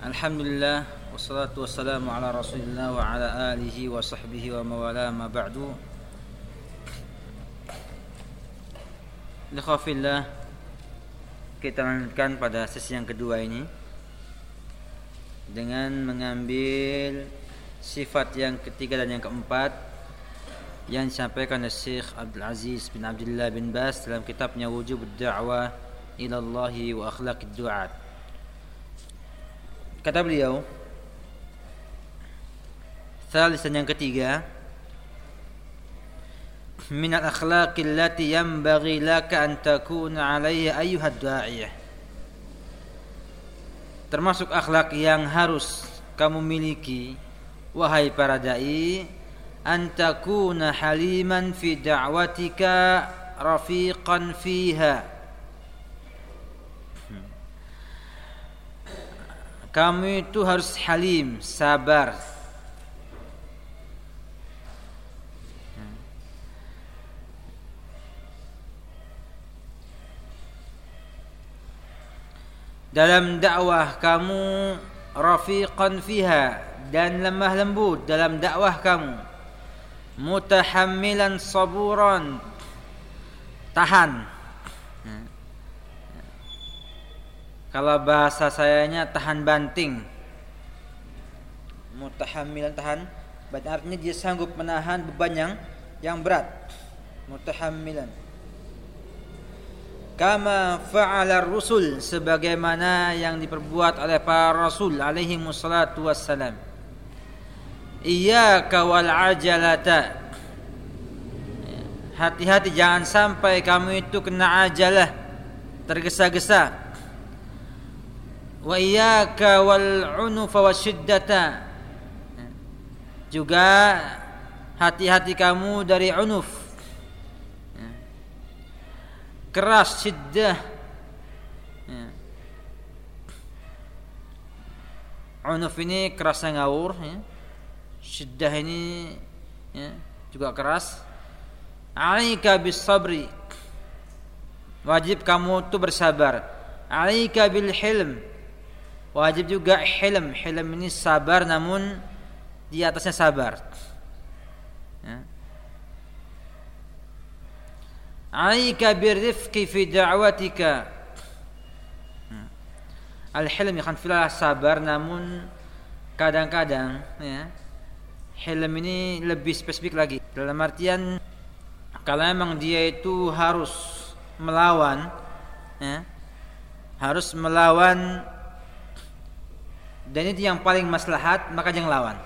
Alhamdulillah wassalatu wassalamu ala Rasulillah wa ala alihi wa sahbihi wa mawala ma ba'du. Likhafillah kita lanjutkan pada sesi yang kedua ini dengan mengambil sifat yang ketiga dan yang keempat yang disampaikan oleh Syekh Abdul Aziz bin Abdullah bin Bas dalam kitabnya Wujub Da'wah ila Allah wa Akhlaqid Du'at. Kata beliau Thalisan yang ketiga Min al-akhlaqi allati yanbaghi laka an takuna alaiha ayyuhad da'iyah Termasuk akhlak yang harus kamu miliki Wahai para da'i An takuna haliman fi da'watika Rafiqan fiha Kamu itu harus halim, sabar. Dalam dakwah kamu rafiqan fiha dan lemah lembut dalam dakwah kamu. Mutahammilan saburan tahan Kalau bahasa sayanya tahan banting. Mutahamilan tahan berarti artinya dia sanggup menahan beban yang yang berat. Mutahamilan. Kama fa'ala rusul sebagaimana yang diperbuat oleh para rasul alaihi wassalatu wassalam. Iyyaka wal ajalata. Hati-hati jangan sampai kamu itu kena ajalah tergesa-gesa wa iyyaka wal unufa wasyiddata juga hati-hati kamu dari unuf. Keras syiddah. Unuf ini kerasnya ngawur ya. syiddah ini ya, juga keras. Alaika bis sabri wajib kamu tuh bersabar. Alaika bil hilm Wajib juga hilm. Hilm ini sabar namun di atasnya sabar. Ya. Aika birrifqi fi da'watika. Ya. Al-hilm ya filah sabar namun kadang-kadang ya hilm ini lebih spesifik lagi dalam artian kalau memang dia itu harus melawan ya, harus melawan dan itu yang paling maslahat maka jangan lawan.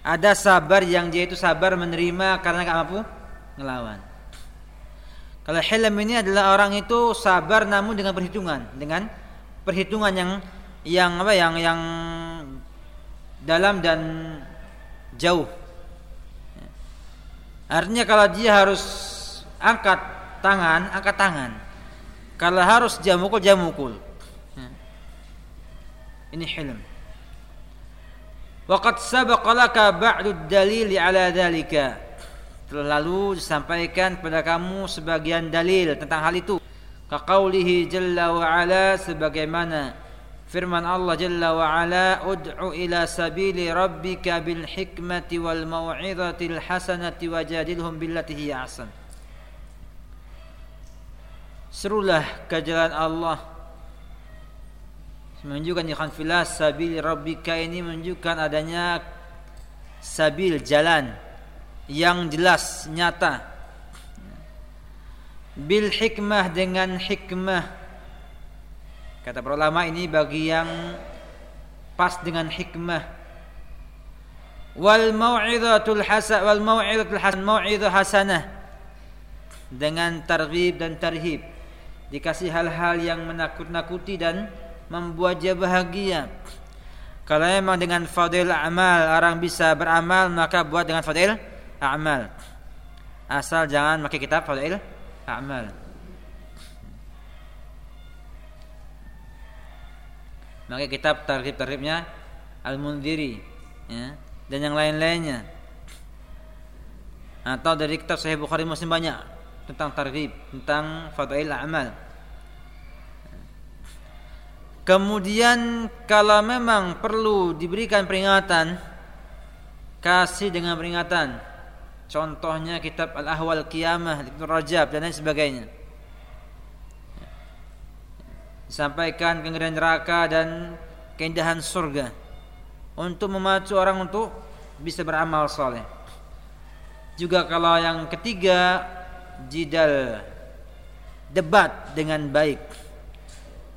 Ada sabar yang dia itu sabar menerima karena gak mampu ngelawan. Kalau hilm ini adalah orang itu sabar namun dengan perhitungan dengan perhitungan yang yang apa yang yang dalam dan jauh. Artinya kalau dia harus angkat tangan angkat tangan. Kalau harus jamukul jamukul ini hilm. Waqad sabaqa laka ba'du dalili ala dhalika. Telah lalu disampaikan kepada kamu sebagian dalil tentang hal itu. Kaqaulihi jalla wa ala sebagaimana firman Allah jalla wa ala ud'u ila sabili rabbika bil hikmati wal mau'izatil hasanati wajadilhum billati hiya ahsan. Serulah ke jalan Allah menunjukkan ikhwan filah sabil rabbika ini menunjukkan adanya sabil jalan yang jelas nyata. Bil hikmah dengan hikmah. Kata para ulama ini bagi yang pas dengan hikmah. Wal mau'izatul hasan wal mau'izatul hasan mau'izah hasanah. Dengan targhib dan tarhib. Dikasih hal-hal yang menakut-nakuti dan membuat dia bahagia. Kalau memang dengan fadil amal orang bisa beramal maka buat dengan fadil amal. Asal jangan pakai kitab fadil amal. Maka kitab tarhib-tarhibnya Al-Mundiri ya, dan yang lain-lainnya. Atau dari kitab Sahih Bukhari Muslim banyak tentang tarhib, tentang fadail amal. Kemudian kalau memang perlu diberikan peringatan kasih dengan peringatan. Contohnya kitab Al-Ahwal Qiyamah Ibnu Rajab dan lain sebagainya. Sampaikan kengerian neraka dan keindahan surga untuk memacu orang untuk bisa beramal soleh. Juga kalau yang ketiga jidal debat dengan baik.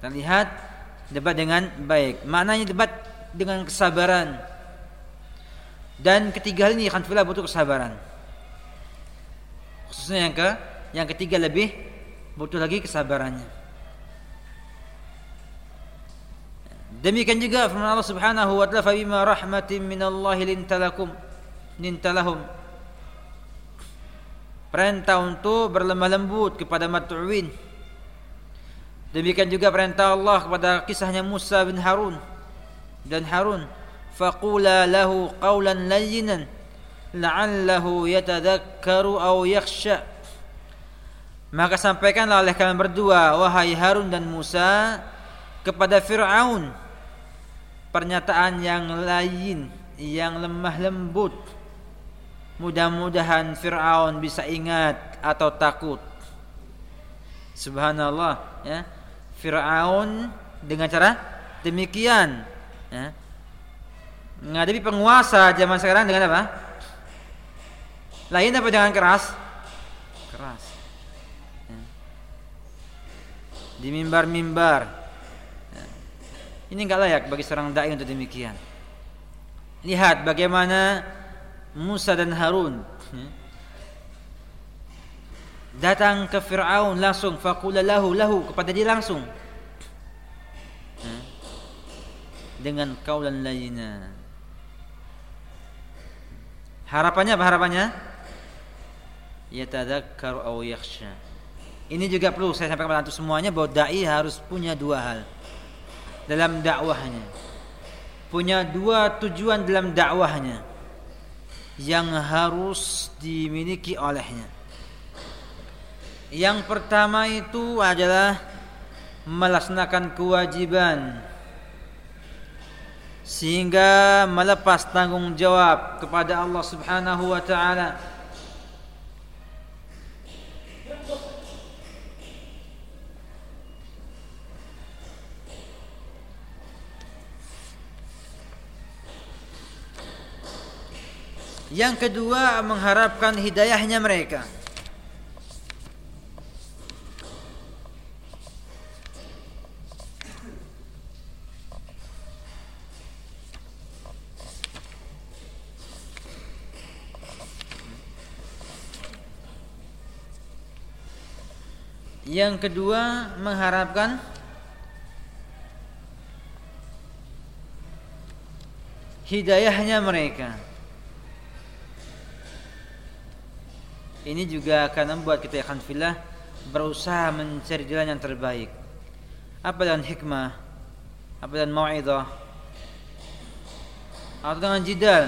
Kita lihat debat dengan baik. Maknanya debat dengan kesabaran. Dan ketiga hal ini akan butuh kesabaran. Khususnya yang ke yang ketiga lebih butuh lagi kesabarannya. Demikian juga firman Allah Subhanahu wa taala fa bima rahmatin minallahi lintalakum nintalahum perintah untuk berlemah lembut kepada Mat'uwin demikian juga perintah Allah kepada kisahnya Musa bin Harun dan Harun faqula lahu qawlan layyinan la'allahu yatadhakkaru aw yakhsha maka sampaikanlah oleh kalian berdua wahai Harun dan Musa kepada Fir'aun pernyataan yang lain yang lemah lembut Mudah-mudahan Fir'aun bisa ingat atau takut. Subhanallah ya. Fir'aun dengan cara demikian ya. Menghadapi penguasa zaman sekarang dengan apa? Lain apa dengan keras? Keras. Ya. Di mimbar-mimbar. Ya. Ini enggak layak bagi seorang dai untuk demikian. Lihat bagaimana Musa dan Harun ya. Datang ke Fir'aun langsung faqula lahu lahu kepada dia langsung. Ya. dengan kaulan lainnya. Harapannya apa harapannya? Yatadzakkaru aw yakhsha. Ini juga perlu saya sampaikan kepada semuanya bahwa dai harus punya dua hal dalam dakwahnya. Punya dua tujuan dalam dakwahnya yang harus dimiliki olehnya. Yang pertama itu adalah melaksanakan kewajiban sehingga melepas tanggung jawab kepada Allah Subhanahu wa taala Yang kedua mengharapkan hidayahnya mereka. Yang kedua mengharapkan hidayahnya mereka. ini juga akan membuat kita akan filah berusaha mencari jalan yang terbaik. Apa dengan hikmah? Apa dengan mau'idah? Atau dengan jidal?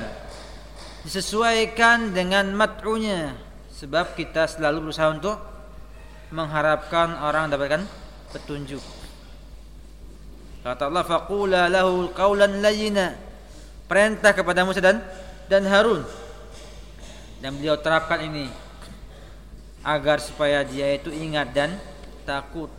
Disesuaikan dengan mat'unya. Sebab kita selalu berusaha untuk mengharapkan orang mendapatkan petunjuk. Kata Allah faqula lahu qawlan layyina. Perintah kepada Musa dan dan Harun. Dan beliau terapkan ini agar supaya dia itu ingat dan takut.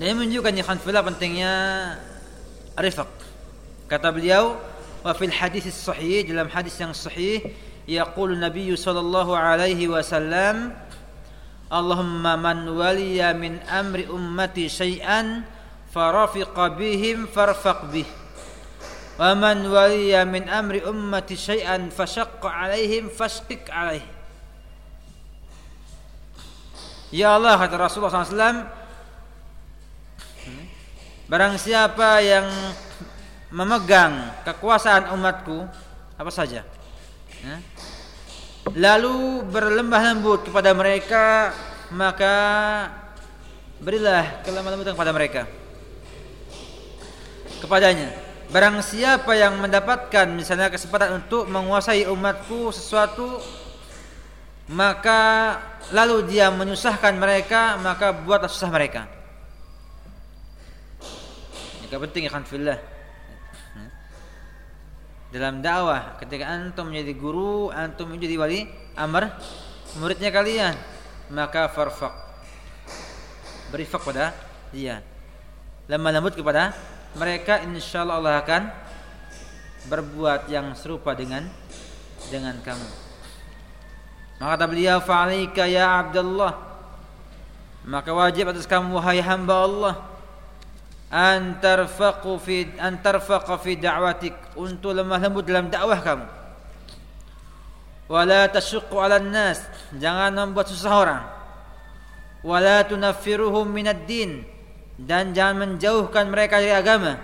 Dan menunjukkan ya khanfilah pentingnya rifaq. Kata beliau, wa fil hadis sahih dalam hadis yang sahih yaqulu Nabi sallallahu alaihi wasallam Allahumma man waliya min amri ummati syai'an farafiqa bihim farfaq bih wa man waliya min amri ummati syai'an fashaqqa alaihim fashqiq alaih Ya Allah kata Rasulullah SAW Barang siapa yang memegang kekuasaan umatku apa saja ya, lalu berlembah lembut kepada mereka maka berilah kelemah lembutan kepada mereka kepadanya Barang siapa yang mendapatkan misalnya kesempatan untuk menguasai umatku sesuatu maka lalu dia menyusahkan mereka maka buatlah susah mereka. Ini penting ya fillah. Dalam dakwah ketika antum menjadi guru, antum menjadi wali amr muridnya kalian, maka farfaq. Beri fak pada dia. Lemah lembut kepada mereka insyaallah Allah akan berbuat yang serupa dengan dengan kamu. Maka kata beliau fa'alaika ya Abdullah maka wajib atas kamu wahai hamba Allah an tarfaqu fi an tarfaqa fi da'watik. Untuk lemah lembut dalam dakwah kamu. Wala tasyqu 'ala nas jangan membuat susah orang. Wala tunaffiruhum minad din. Dan jangan menjauhkan mereka dari agama.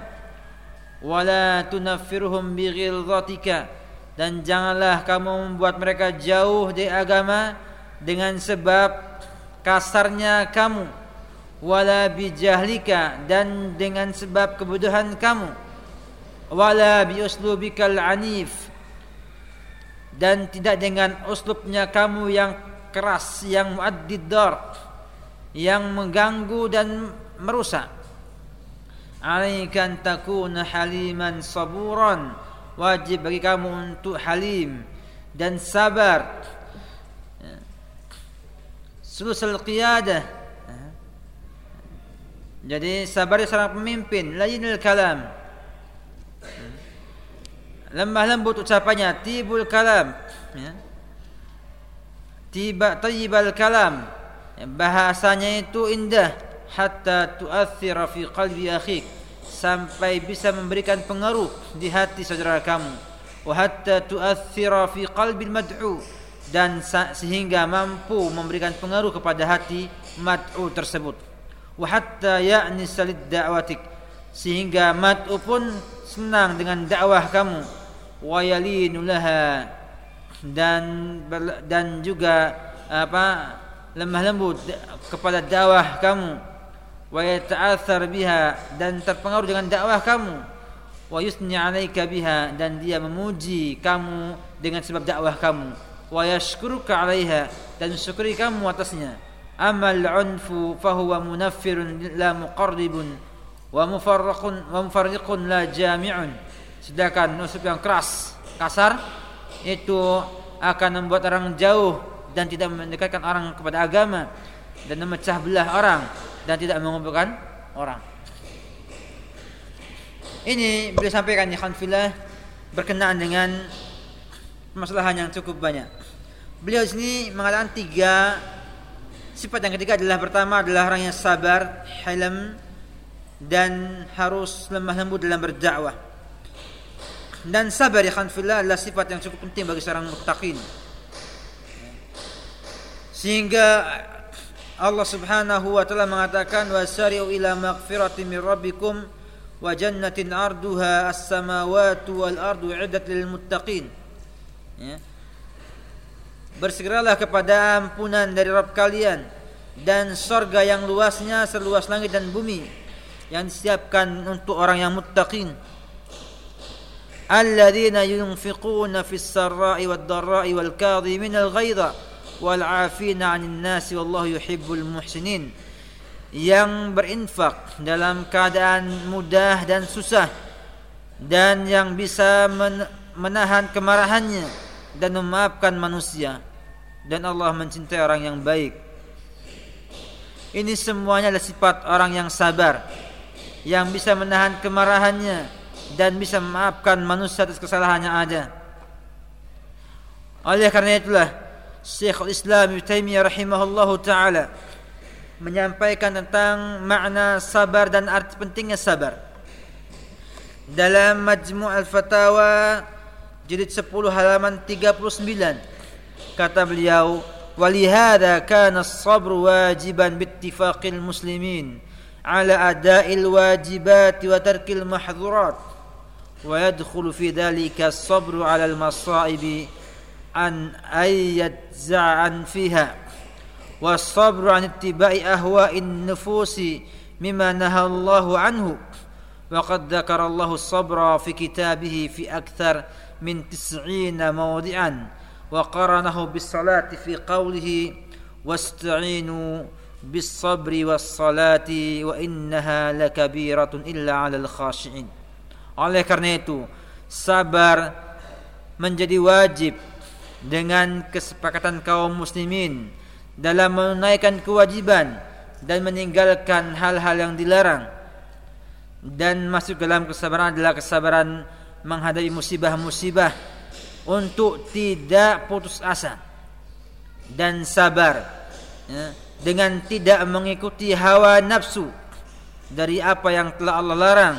Wala tunaffiruhum bighilzatika. Dan janganlah kamu membuat mereka jauh dari agama dengan sebab kasarnya kamu wala bijahlika dan dengan sebab kebodohan kamu wala biuslubikal anif dan tidak dengan uslubnya kamu yang keras yang muaddid yang mengganggu dan merusak. Alaika an takuna haliman saburan. Wajib bagi kamu untuk halim dan sabar. Sulusul qiyadah. Jadi sabar seorang pemimpin, layinul kalam. Lemah lembut ucapannya, tibul kalam. Ya. Tiba tayyibal kalam. Bahasanya itu indah hatta tu'athira fi qalbi akhik sampai bisa memberikan pengaruh di hati saudara kamu wa hatta tu'athira fi qalbi mad'u dan sehingga mampu memberikan pengaruh kepada hati mad'u tersebut wa hatta ya'ni salid da'watik. Sehingga mad'u pun senang dengan dakwah kamu. Wa yalinu laha. Dan dan juga apa lemah lembut kepada dakwah kamu. Wa yata'athar biha. Dan terpengaruh dengan dakwah kamu. Wa yusni 'alaika biha. Dan dia memuji kamu dengan sebab dakwah kamu. Wa yashkuruka 'alaiha. Dan syukuri kamu atasnya amal 'unfu fahuwa munaffirun la muqarribun wa mufarraqun wa mufarriqun la jami'un sedangkan nusuk yang keras kasar itu akan membuat orang jauh dan tidak mendekatkan orang kepada agama dan memecah belah orang dan tidak mengumpulkan orang. Ini beliau sampaikan ya khanfillah berkenaan dengan permasalahan yang cukup banyak. Beliau sini mengatakan tiga sifat yang ketiga adalah pertama adalah orang yang sabar, hilm dan harus lemah lembut dalam berdakwah. Dan sabar ya khanfillah adalah sifat yang cukup penting bagi seorang muttaqin. Sehingga Allah Subhanahu wa taala mengatakan wasari'u ila maghfirati min rabbikum wa jannatin arduha as-samawati wal ardu 'iddat lil muttaqin. Ya. Bersegeralah kepada ampunan dari Rabb kalian dan sorga yang luasnya seluas langit dan bumi yang disiapkan untuk orang yang muttaqin. Alladzina yunfiquna fis sarra'i wad dharra'i wal kadhimina al-ghaidha wal 'anin nasi wallahu yuhibbul muhsinin. Yang berinfak dalam keadaan mudah dan susah dan yang bisa menahan kemarahannya dan memaafkan manusia. Dan Allah mencintai orang yang baik ini semuanya adalah sifat orang yang sabar yang bisa menahan kemarahannya dan bisa memaafkan manusia atas kesalahan yang ada oleh karena itulah Syekh Islam Ibn Taimiyah rahimahullahu taala menyampaikan tentang makna sabar dan arti pentingnya sabar. Dalam Majmu' al-Fatawa jilid 10 halaman 39 kata beliau ولهذا كان الصبر واجبا باتفاق المسلمين على أداء الواجبات وترك المحظورات. ويدخل في ذلك الصبر على المصائب عن أن يجزع فيها. والصبر عن اتباع أهواء النفوس مما نهى الله عنه. وقد ذكر الله الصبر في كتابه في أكثر من تسعين موضعا. وقرنه بالصلاة في قوله واستعينوا بالصبر والصلاة وإنها لكبيرة إلا على الخاشعين oleh karena itu sabar menjadi wajib dengan kesepakatan kaum muslimin dalam menunaikan kewajiban dan meninggalkan hal-hal yang dilarang dan masuk dalam kesabaran adalah kesabaran menghadapi musibah-musibah untuk tidak putus asa dan sabar ya, dengan tidak mengikuti hawa nafsu dari apa yang telah Allah larang.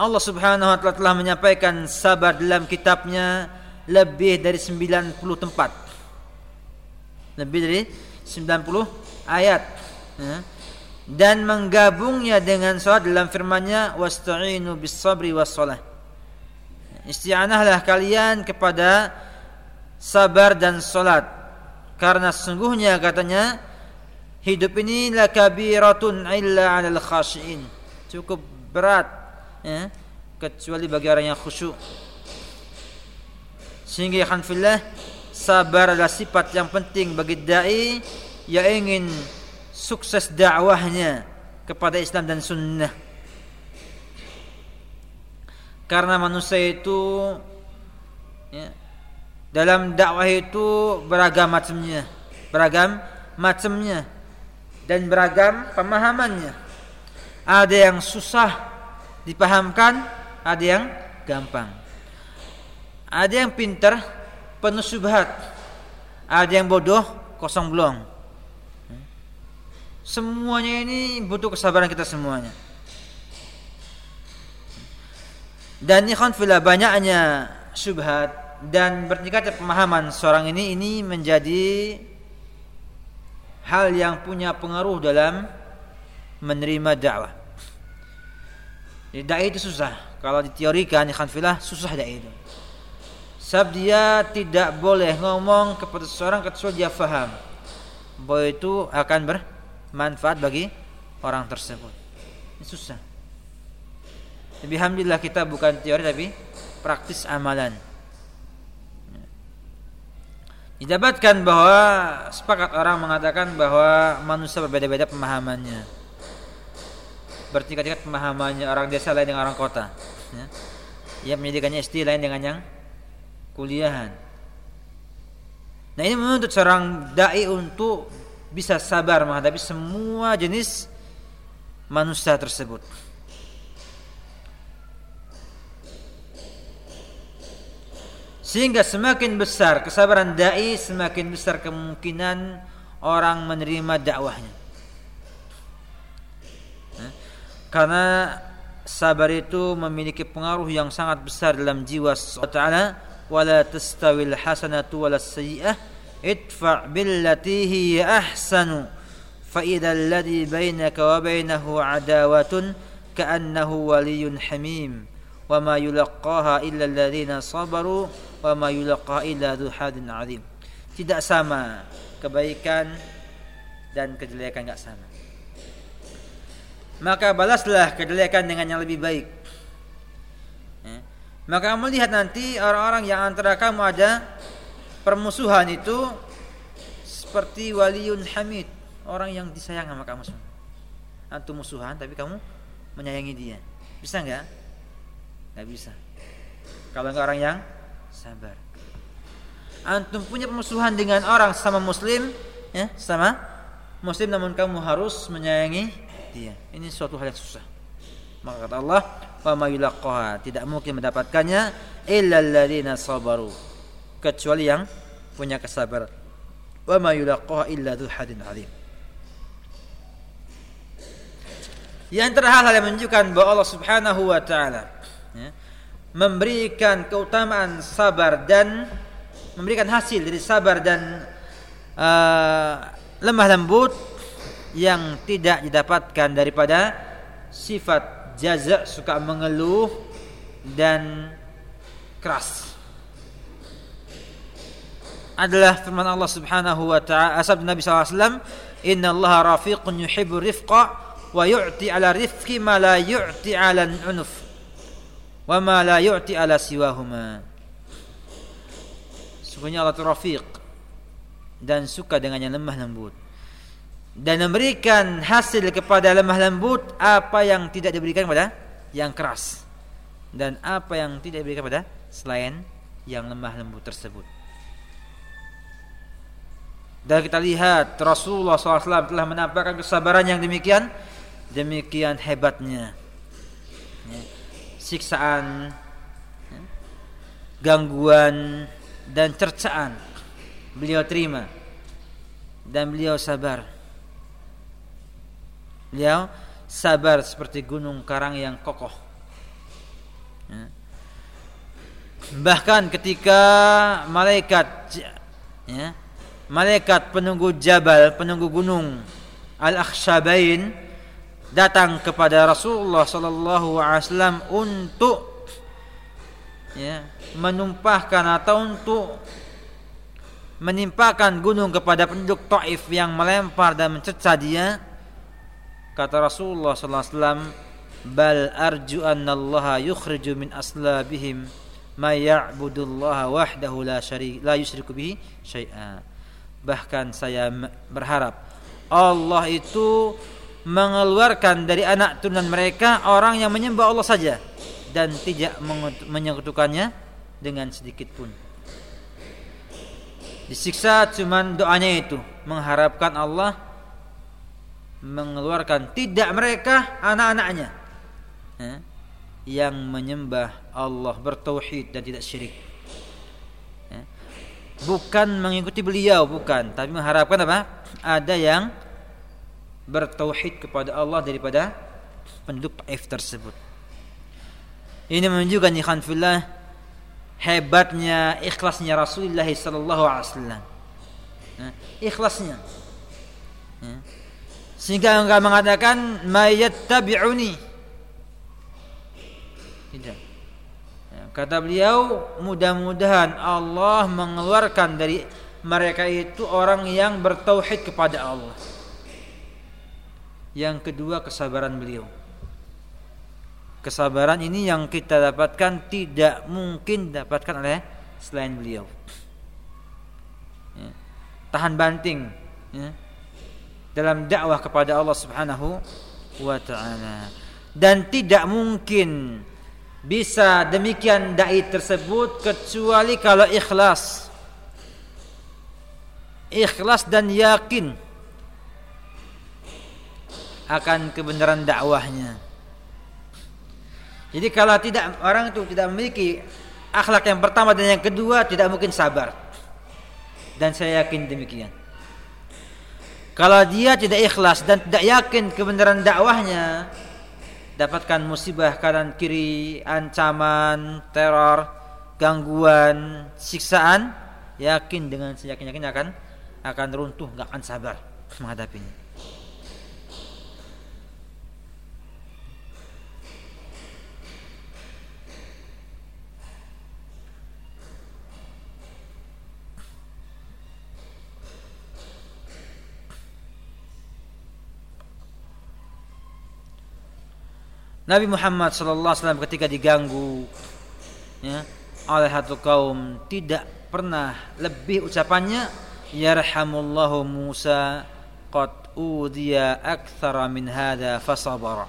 Allah Subhanahu wa taala telah menyampaikan sabar dalam kitabnya lebih dari 90 tempat. Lebih dari 90 ayat. Ya. Dan menggabungnya dengan salat dalam firman-Nya wasta'inu bis sabri was salah. Isti'anahlah kalian kepada sabar dan salat. Karena sesungguhnya katanya hidup ini la kabiratun illa 'alal khashiin. Cukup berat ya, kecuali bagi orang yang khusyuk. Sehingga alhamdulillah sabar adalah sifat yang penting bagi dai yang ingin sukses dakwahnya kepada Islam dan sunnah. Karena manusia itu ya, dalam dakwah itu beragam macamnya, beragam macamnya dan beragam pemahamannya. Ada yang susah dipahamkan, ada yang gampang. Ada yang pintar, penuh subhat. Ada yang bodoh, kosong belum. Semuanya ini butuh kesabaran kita semuanya. Dan ikhwan fila banyaknya subhat dan bertingkatnya pemahaman seorang ini ini menjadi hal yang punya pengaruh dalam menerima dakwah. Dakwah itu susah. Kalau diteorikan ikhwan filah susah dakwah itu. Sebab dia tidak boleh ngomong kepada seseorang kecuali dia faham bahwa itu akan bermanfaat bagi orang tersebut. Ini susah. Tapi alhamdulillah kita bukan teori tapi praktis amalan. Didapatkan bahwa sepakat orang mengatakan bahwa manusia berbeda-beda pemahamannya. Bertingkat-tingkat pemahamannya orang desa lain dengan orang kota. Ya. Yang menjadikannya SD lain dengan yang kuliahan. Nah ini menuntut seorang dai untuk bisa sabar menghadapi semua jenis manusia tersebut. Sehingga semakin besar kesabaran dai, semakin besar kemungkinan orang menerima dakwahnya. Ya. Karena sabar itu memiliki pengaruh yang sangat besar dalam jiwa Allah Taala. Wala hasanatu wala idfa billati hi ahsanu fa idzal ladzi bainaka wa bainahu adawatun ka'annahu waliyyun hamim wa ma yulaqqaha illa alladhina sabaru wa ma yulaqqaha illa dzu hadin 'adzim tidak sama kebaikan dan kejelekan enggak sama. Maka balaslah kejelekan dengan yang lebih baik. Eh, maka kamu lihat nanti orang-orang yang antara kamu ada permusuhan itu seperti waliun hamid, orang yang disayang sama kamu semua. Antum musuhan tapi kamu menyayangi dia. Bisa nggak? Nggak bisa. Kalau nggak orang yang sabar. Antum punya permusuhan dengan orang sama muslim, ya, sama muslim namun kamu harus menyayangi dia. Ini suatu hal yang susah. Maka kata Allah, wa ma tidak mungkin mendapatkannya illa alladziina sabaru kecuali yang punya kesabaran. Wa ma yulaqaha illa dzu hadin alim. Yang antara hal-hal yang menunjukkan bahwa Allah Subhanahu wa taala ya, memberikan keutamaan sabar dan memberikan hasil dari sabar dan uh, lemah lembut yang tidak didapatkan daripada sifat jaza suka mengeluh dan keras adalah firman Allah Subhanahu wa taala asab Nabi wasallam Inna Allah rafiqun yuhibbu rifqa wa yu'ti ala rifqi ma la yu'ti ala unuf wa ma la yu'ti ala siwahuma. Sungguhnya Allah itu rafiq dan suka dengan yang lemah lembut dan memberikan hasil kepada lemah lembut apa yang tidak diberikan kepada yang keras dan apa yang tidak diberikan kepada selain yang lemah lembut tersebut. Dan kita lihat Rasulullah SAW telah menampakkan kesabaran yang demikian demikian hebatnya. Ya. Siksaan, ya. gangguan dan cercaan beliau terima dan beliau sabar. Beliau sabar seperti gunung karang yang kokoh. Ya. Bahkan ketika malaikat ya, malaikat penunggu jabal, penunggu gunung Al-Akhshabain datang kepada Rasulullah sallallahu alaihi wasallam untuk ya, menumpahkan atau untuk menimpakan gunung kepada penduduk Taif yang melempar dan mencerca dia. Kata Rasulullah sallallahu alaihi wasallam bal arju anna Allah yukhriju min aslabihim ma ya'budullaha wahdahu la syari la yusyriku bihi syai'a Bahkan saya berharap Allah itu mengeluarkan dari anak turunan mereka orang yang menyembah Allah saja dan tidak menyekutukannya dengan sedikit pun. Disiksa cuman doanya itu mengharapkan Allah mengeluarkan tidak mereka anak-anaknya eh, yang menyembah Allah bertauhid dan tidak syirik bukan mengikuti beliau bukan. Tapi mengharapkan apa? Ada yang bertauhid kepada Allah daripada penduduk Taif tersebut. Ini menunjukkan ikhwan fillah hebatnya ikhlasnya Rasulullah sallallahu alaihi wasallam. Ikhlasnya. Sehingga enggak mengatakan mayattabi'uni tidak Kata beliau, mudah-mudahan Allah mengeluarkan dari mereka itu orang yang bertauhid kepada Allah. Yang kedua kesabaran beliau. Kesabaran ini yang kita dapatkan tidak mungkin dapatkan oleh selain beliau. Ya. Tahan banting ya. dalam dakwah kepada Allah Subhanahu wa taala. Dan tidak mungkin bisa demikian dai tersebut kecuali kalau ikhlas. Ikhlas dan yakin akan kebenaran dakwahnya. Jadi kalau tidak orang itu tidak memiliki akhlak yang pertama dan yang kedua tidak mungkin sabar. Dan saya yakin demikian. Kalau dia tidak ikhlas dan tidak yakin kebenaran dakwahnya dapatkan musibah kanan kiri, ancaman, teror, gangguan, siksaan, yakin dengan seyakin-yakin akan akan runtuh, nggak akan sabar menghadapinya. Nabi Muhammad wasallam ketika diganggu ya, oleh satu kaum tidak pernah lebih ucapannya yarhamullahu Musa qad udiya aktsara min hadza fasabara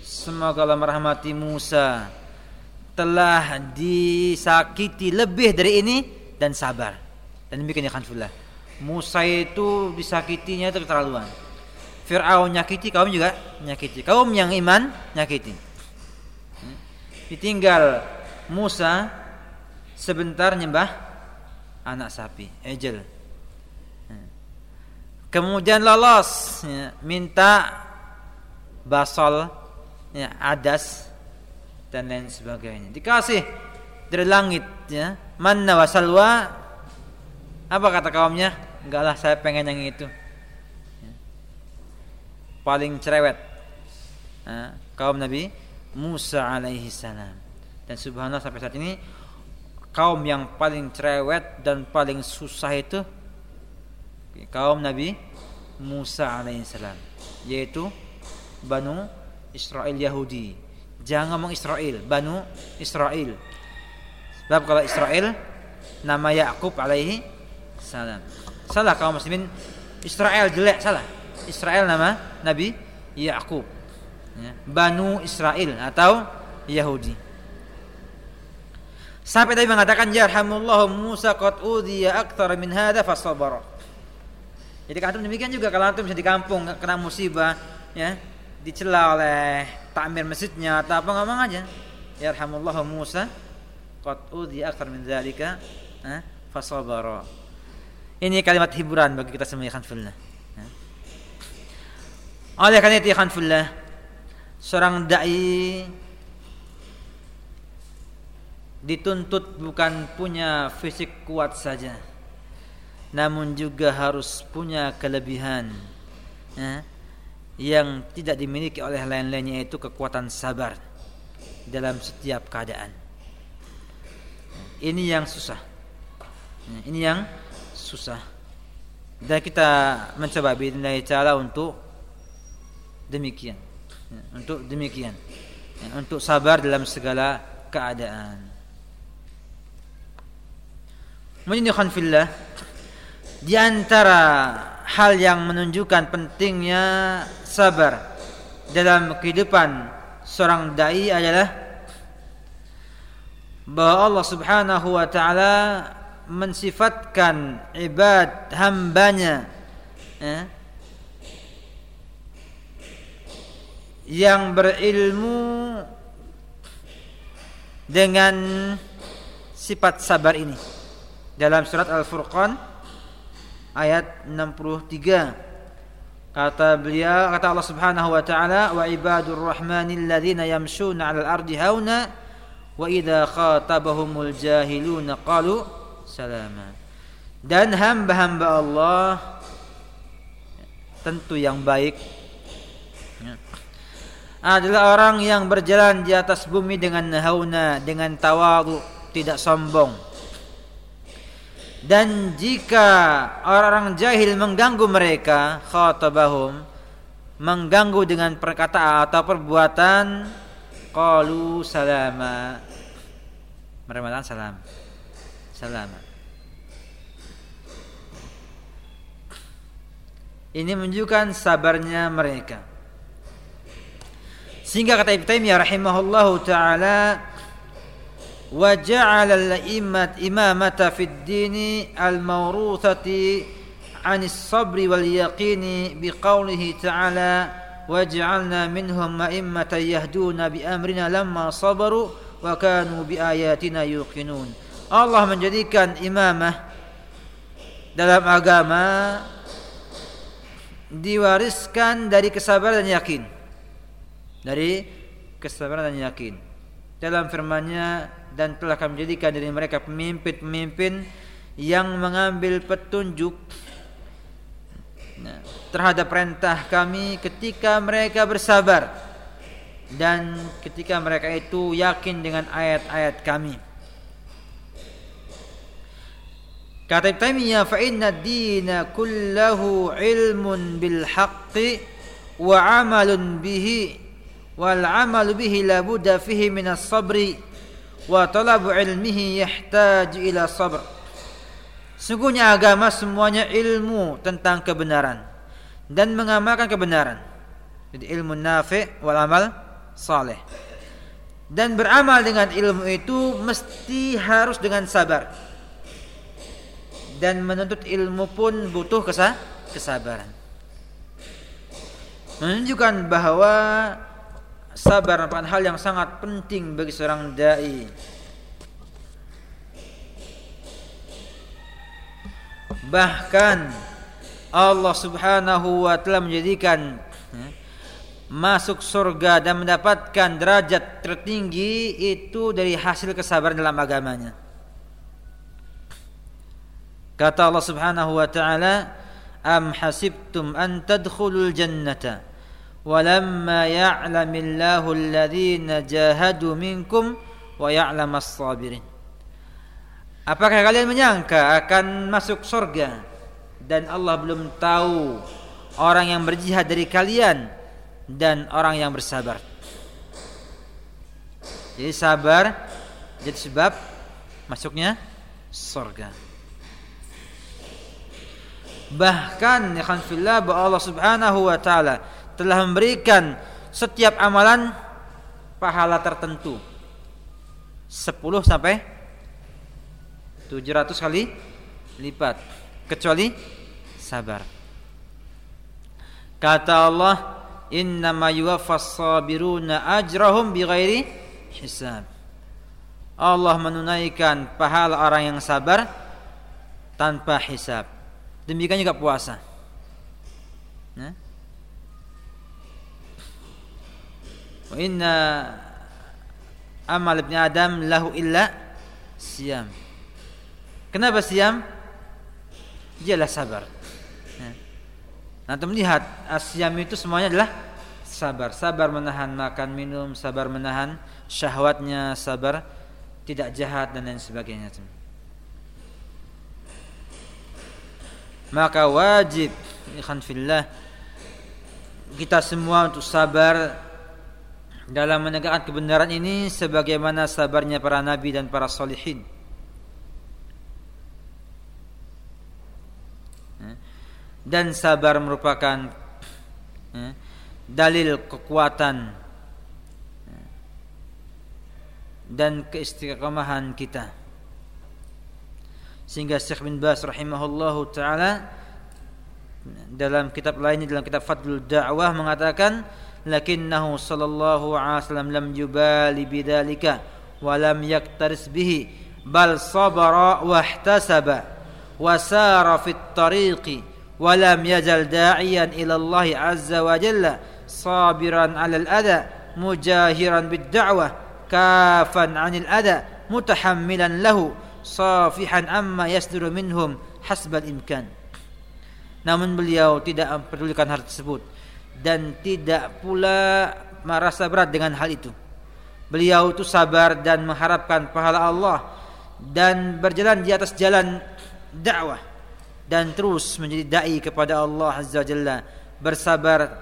Semoga Allah merahmati Musa telah disakiti lebih dari ini dan sabar. Dan demikian ya Musa itu disakitinya itu keterlaluan. Fir'aun nyakiti kaum juga nyakiti. Kaum yang iman nyakiti. Ditinggal Musa sebentar nyembah anak sapi ejel. Kemudian lolos ya, minta basol ya, adas dan lain sebagainya. Dikasih dari langit ya. Manna wasalwa apa kata kaumnya? Enggak lah saya pengen yang itu paling cerewet. Kaum Nabi Musa alaihi salam. Dan subhanallah sampai saat ini kaum yang paling cerewet dan paling susah itu kaum Nabi Musa alaihissalam yaitu Banu Israel Yahudi. Jangan ngomong Israel Banu Israel. Sebab kalau Israel nama Yakub alaihi salam. Salah kaum muslimin Israel jelek salah Israel nama Nabi Yakub ya. Banu Israel atau Yahudi. Sampai tadi mengatakan yarhamullahu Musa qad udhiya akthar min hadha fasabara. Jadi antum demikian juga kalau antum bisa di kampung kena musibah ya dicela oleh takmir masjidnya atau apa ngomong aja. Yarhamullahu Musa qad udhiya akthar min dzalika fasabara. Ini kalimat hiburan bagi kita semua ikhwan fillah oleh karena itu ikhwan fillah seorang dai dituntut bukan punya fisik kuat saja namun juga harus punya kelebihan ya, yang tidak dimiliki oleh lain-lainnya itu kekuatan sabar dalam setiap keadaan. Ini yang susah. Ini yang susah. Dan kita mencoba billahi taala untuk demikian. Ya, untuk demikian. Ya, untuk sabar dalam segala keadaan. Menjadi fillah di antara hal yang menunjukkan pentingnya sabar dalam kehidupan seorang dai adalah bahwa Allah Subhanahu wa taala mensifatkan ibad hambanya ya, yang berilmu dengan sifat sabar ini. Dalam surat Al-Furqan ayat 63 kata beliau kata Allah Subhanahu wa taala wa ibadur rahmanil ladzina yamshuna 'alal ardi hauna wa idza khatabahumul jahiluna qalu salama. Dan hamba-hamba Allah tentu yang baik adalah orang yang berjalan di atas bumi dengan hauna dengan tawadhu tidak sombong. Dan jika orang-orang jahil mengganggu mereka khatabahum mengganggu dengan perkataan atau perbuatan qalu salama. Mereka salam. Salama ini menunjukkan sabarnya mereka sehingga kata Ibnu Taimiyah rahimahullahu taala وجعل الأئمة إمامة في الدين الموروثة عن الصبر واليقين بقوله تعالى وجعلنا منهم أئمة يهدون بأمرنا لما صبروا وكانوا بآياتنا يوقنون Allah menjadikan imamah dalam agama diwariskan dari kesabaran dan yakin dari kesabaran dan yakin dalam firman-Nya dan telah kami jadikan dari mereka pemimpin-pemimpin yang mengambil petunjuk nah, terhadap perintah kami ketika mereka bersabar dan ketika mereka itu yakin dengan ayat-ayat kami. Kata Ibn Taimiyah fa inna dina kullahu ilmun bil haqqi wa amalun bihi wal amalu bihi la budda fihi min as-sabri wa talabu ilmihi yahtaj ila sabr. Sungguhnya agama semuanya ilmu tentang kebenaran dan mengamalkan kebenaran. Jadi ilmu nafi' wal amal saleh. Dan beramal dengan ilmu itu mesti harus dengan sabar. Dan menuntut ilmu pun butuh kesa kesabaran. Menunjukkan bahwa sabar merupakan hal yang sangat penting bagi seorang dai. Bahkan Allah Subhanahu wa taala menjadikan ya, masuk surga dan mendapatkan derajat tertinggi itu dari hasil kesabaran dalam agamanya. Kata Allah Subhanahu wa taala, "Am hasibtum an tadkhulul jannata walamma ya'lamillahu alladhina jahadu minkum wa ya'lamas sabirin Apakah kalian menyangka akan masuk surga dan Allah belum tahu orang yang berjihad dari kalian dan orang yang bersabar. Jadi sabar jadi sebab masuknya surga. Bahkan ya Allah Subhanahu wa taala telah memberikan setiap amalan pahala tertentu. 10 sampai 700 kali lipat kecuali sabar. Kata Allah, "Innama yuwaffas sabiruna ajrahum bighairi hisab." Allah menunaikan pahala orang yang sabar tanpa hisab. Demikian juga puasa. Nah. Wa inna amal ibn Adam lahu illa siam. Kenapa siam? Dialah sabar. Nah, Nanti melihat asyam itu semuanya adalah sabar. Sabar menahan makan minum, sabar menahan syahwatnya, sabar tidak jahat dan lain sebagainya. Maka wajib ikhwan fillah kita semua untuk sabar dalam menegakkan kebenaran ini sebagaimana sabarnya para nabi dan para solihin. dan sabar merupakan ya, dalil kekuatan ya, dan keistiqomahan kita sehingga Syekh bin Bas rahimahullahu taala dalam kitab lainnya dalam kitab Fadlul Da'wah mengatakan lakinnahu sallallahu alaihi wasallam lam yubali bidzalika wa lam yaktaris bihi bal sabara wa ihtasaba wa sara fit tariqi ولم يزل داعيا إلى الله عز وجل صابرا على الأذى مجاهرا بالدعوة كافا عن الأذى متحملا له صافحا عما يصدر منهم حسب الإمكان namun beliau tidak mempedulikan hal tersebut dan tidak pula merasa berat dengan hal itu. Beliau itu sabar dan mengharapkan pahala Allah dan berjalan di atas jalan dakwah dan terus menjadi dai kepada Allah Azza Jalla bersabar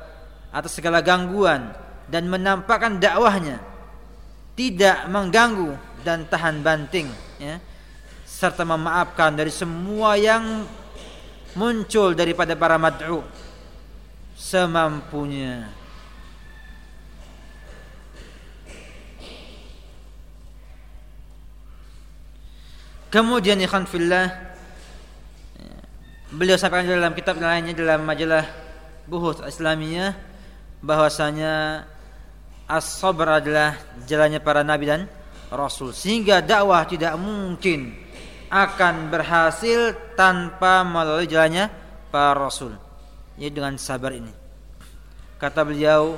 atas segala gangguan dan menampakkan dakwahnya tidak mengganggu dan tahan banting ya serta memaafkan dari semua yang muncul daripada para mad'u semampunya. Kemudian ikhwan fillah beliau sampaikan dalam kitab lainnya dalam majalah Buhut Islamiyah bahwasanya as-sabr adalah jalannya para nabi dan rasul sehingga dakwah tidak mungkin akan berhasil tanpa melalui jalannya para rasul ya dengan sabar ini kata beliau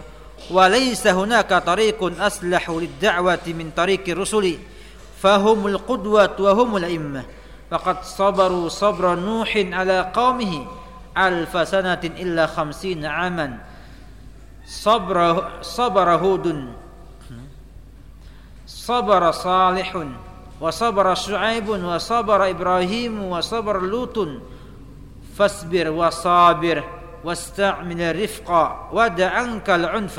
walaysa hunaka tariqun aslahu lid-da'wati min tariqi rusuli fahumul qudwatu wa humul immah faqad sabaru sabra nuhin ala qaumihi alf sanatin illa khamsina aman sabra sabara hudun sabara salihun wa sabara syuaibun wa sabara ibrahim wa sabara lutun fasbir wa sabir واستعمل الرفق ودع عنك العنف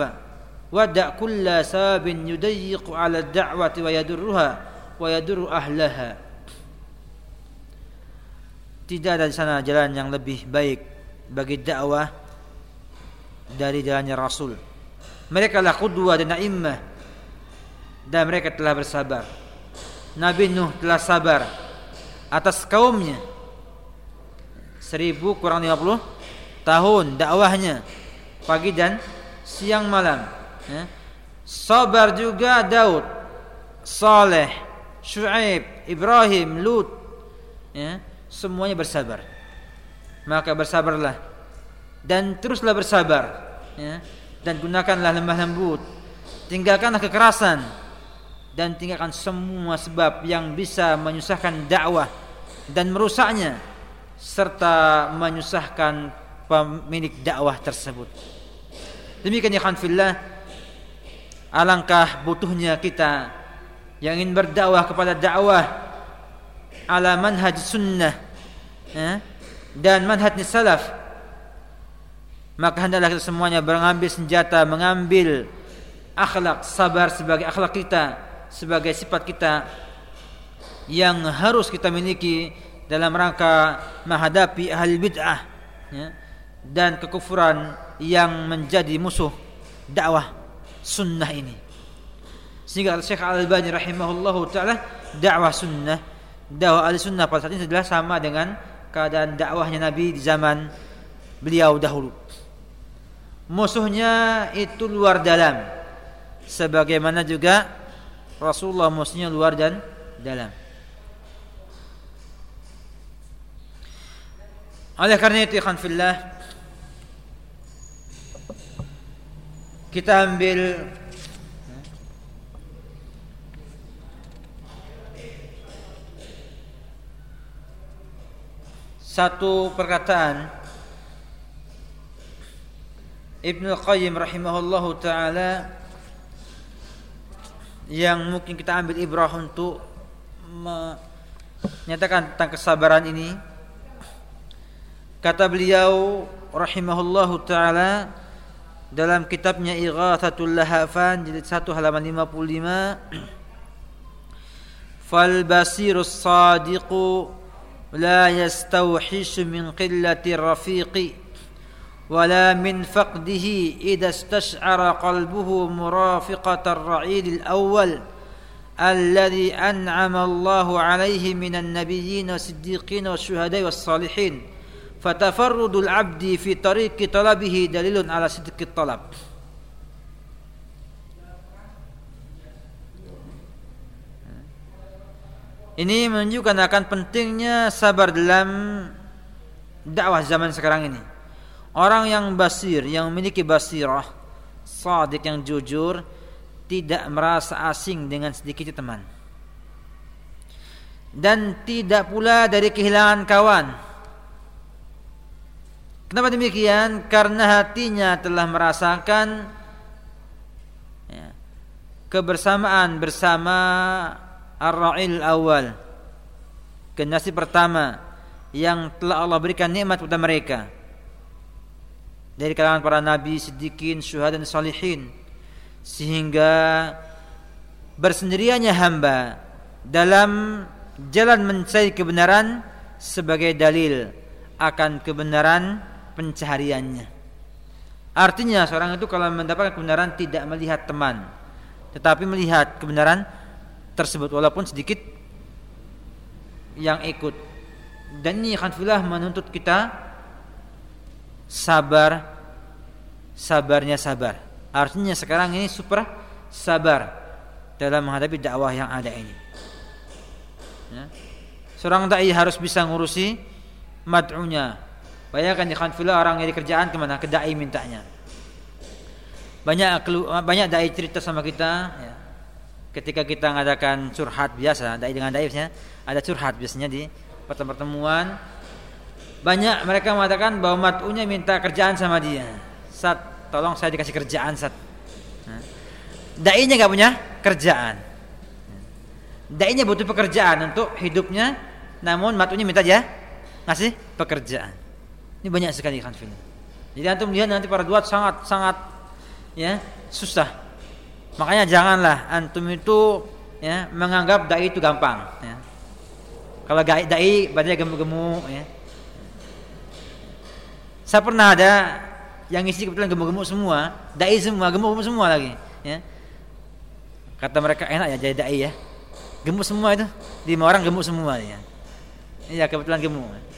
ودع كل sabin يضيق على الدعوة ويدرها ويدر أهلها tidak ada di sana jalan yang lebih baik bagi dakwah dari jalannya Rasul. Mereka lah kedua dan na'imah dan mereka telah bersabar. Nabi Nuh telah sabar atas kaumnya. Seribu kurang lima puluh tahun dakwahnya pagi dan siang malam. Ya. Sabar juga Daud, Saleh, Shu'aib, Ibrahim, Lut. Ya semuanya bersabar. Maka bersabarlah dan teruslah bersabar ya. Dan gunakanlah lemah lembut. Tinggalkanlah kekerasan dan tinggalkan semua sebab yang bisa menyusahkan dakwah dan merusaknya serta menyusahkan pemilik dakwah tersebut. Demikian ya fillah alangkah butuhnya kita yang ingin berdakwah kepada dakwah ala manhaj sunnah ya, dan manhajnya salaf maka hendaklah kita semuanya mengambil senjata mengambil akhlak sabar sebagai akhlak kita sebagai sifat kita yang harus kita miliki dalam rangka menghadapi ahli bid'ah ya, dan kekufuran yang menjadi musuh dakwah sunnah ini. Sehingga Syekh Al-Albani rahimahullahu taala dakwah sunnah dakwah ahli sunnah pada saat ini adalah sama dengan keadaan dakwahnya Nabi di zaman beliau dahulu. Musuhnya itu luar dalam sebagaimana juga Rasulullah musuhnya luar dan dalam. Oleh karena itu ikhwan fillah kita ambil satu perkataan. Ibnu Qayyim rahimahullahu taala yang mungkin kita ambil ibrah untuk menyatakan tentang kesabaran ini. Kata beliau rahimahullahu taala dalam kitabnya Ighathatul Lahafan jilid 1 halaman 55 Fal basirus sadiqu la yastawhishu min qillati rafiqi ولا من فقده إذا استشعر قلبه مرافقة الرعيل الأول الذي أنعم الله عليه من النبيين والصديقين والشهداء والصالحين fatafarrudul abdi fi tariqi talabihi dalilun ala sidqi talab Ini menunjukkan akan pentingnya sabar dalam dakwah zaman sekarang ini. Orang yang basir, yang memiliki basirah, sadik yang jujur, tidak merasa asing dengan sedikit teman. Dan tidak pula dari kehilangan kawan, Kenapa demikian? Karena hatinya telah merasakan ya, kebersamaan bersama Ar-Ra'il awal. Generasi pertama yang telah Allah berikan nikmat kepada mereka. Dari kalangan para nabi, siddiqin, syuhada dan salihin. Sehingga bersendiriannya hamba dalam jalan mencari kebenaran sebagai dalil akan kebenaran pencahariannya. Artinya seorang itu kalau mendapatkan kebenaran tidak melihat teman, tetapi melihat kebenaran tersebut walaupun sedikit yang ikut. Dan ini khanfilah menuntut kita sabar, sabarnya sabar. Artinya sekarang ini super sabar dalam menghadapi dakwah yang ada ini. Ya. Seorang dai harus bisa ngurusi mad'unya, Bayangkan di khanfillah orang yang kerjaan ke mana? Ke dai mintanya. Banyak banyak dai cerita sama kita. Ya. Ketika kita mengadakan curhat biasa, dai dengan dai biasanya ada curhat biasanya di pertemuan. Banyak mereka mengatakan bahwa matunya minta kerjaan sama dia. Sat, tolong saya dikasih kerjaan sat. Nah. Dainya nggak punya kerjaan. Dainya butuh pekerjaan untuk hidupnya, namun matunya minta dia ngasih pekerjaan. Ini banyak sekali ikan film. Jadi antum lihat nanti para duat sangat sangat ya susah. Makanya janganlah antum itu ya menganggap dai itu gampang. Ya. Kalau dai dai badannya gemuk-gemuk ya. Saya pernah ada yang isi kebetulan gemuk-gemuk semua, dai semua, gemuk-gemuk semua lagi. Ya. Kata mereka enak ya jadi dai ya. Gemuk semua itu, lima orang gemuk semua ya. Iya kebetulan gemuk.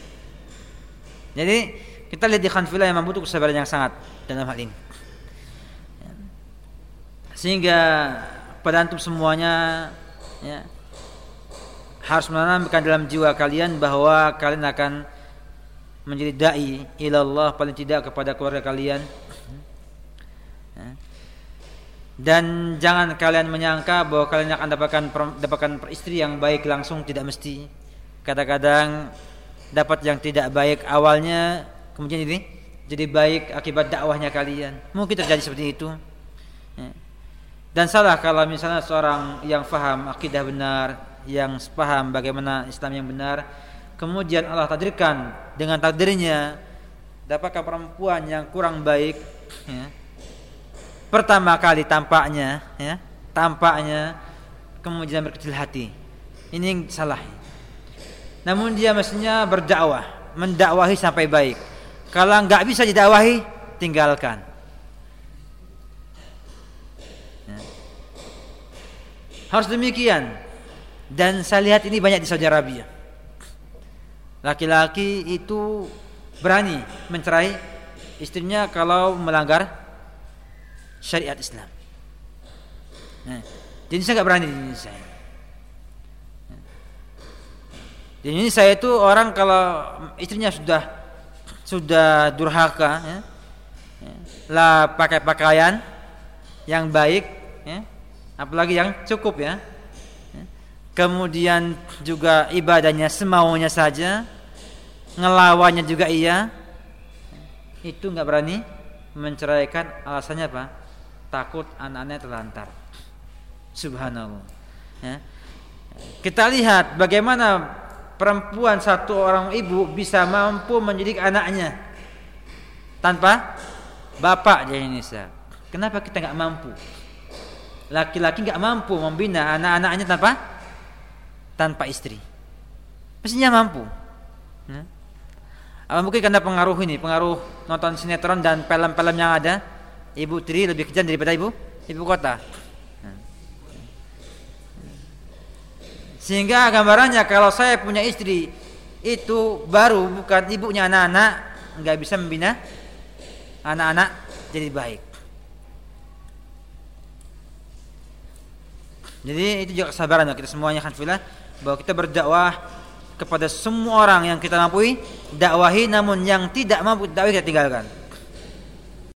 Jadi kita lihat di khanfilah yang membutuhkan kesabaran yang sangat dalam hal ini. Sehingga pada antum semuanya ya, harus menanamkan dalam jiwa kalian bahwa kalian akan menjadi dai ilallah paling tidak kepada keluarga kalian. Ya. Dan jangan kalian menyangka bahwa kalian akan dapatkan dapatkan istri yang baik langsung tidak mesti. Kadang-kadang dapat yang tidak baik awalnya kemudian ini jadi baik akibat dakwahnya kalian mungkin terjadi seperti itu ya. dan salah kalau misalnya seorang yang faham akidah benar yang paham bagaimana Islam yang benar kemudian Allah takdirkan dengan takdirnya dapatkan perempuan yang kurang baik ya. pertama kali tampaknya ya tampaknya kemudian berkecil hati ini yang salah namun dia mestinya berdakwah mendakwahi sampai baik kalau nggak bisa didakwahi tinggalkan ya. harus demikian dan saya lihat ini banyak di Saudi Arabia laki-laki itu berani mencerai istrinya kalau melanggar syariat Islam. Nah, di Indonesia nggak berani di Indonesia. Di Indonesia itu orang kalau istrinya sudah sudah durhaka, ya, ya, lah pakai pakaian yang baik, ya, apalagi yang cukup ya. ya. Kemudian juga ibadahnya semaunya saja, ngelawannya juga iya itu nggak berani menceraikan alasannya apa takut anaknya terlantar subhanallah ya. kita lihat bagaimana perempuan satu orang ibu bisa mampu mendidik anaknya tanpa bapak di Indonesia kenapa kita nggak mampu laki-laki nggak mampu membina anak-anaknya tanpa tanpa istri mestinya mampu ya. Apa mungkin karena pengaruh ini, pengaruh nonton sinetron dan film-film yang ada, Ibu Tri lebih kejam daripada ibu ibu kota. Sehingga gambarannya kalau saya punya istri itu baru bukan ibunya anak-anak nggak bisa membina anak-anak jadi baik. Jadi itu juga kesabaran kita semuanya kan bahwa kita berdakwah kepada semua orang yang kita mampu dakwahi namun yang tidak mampu dakwahi kita tinggalkan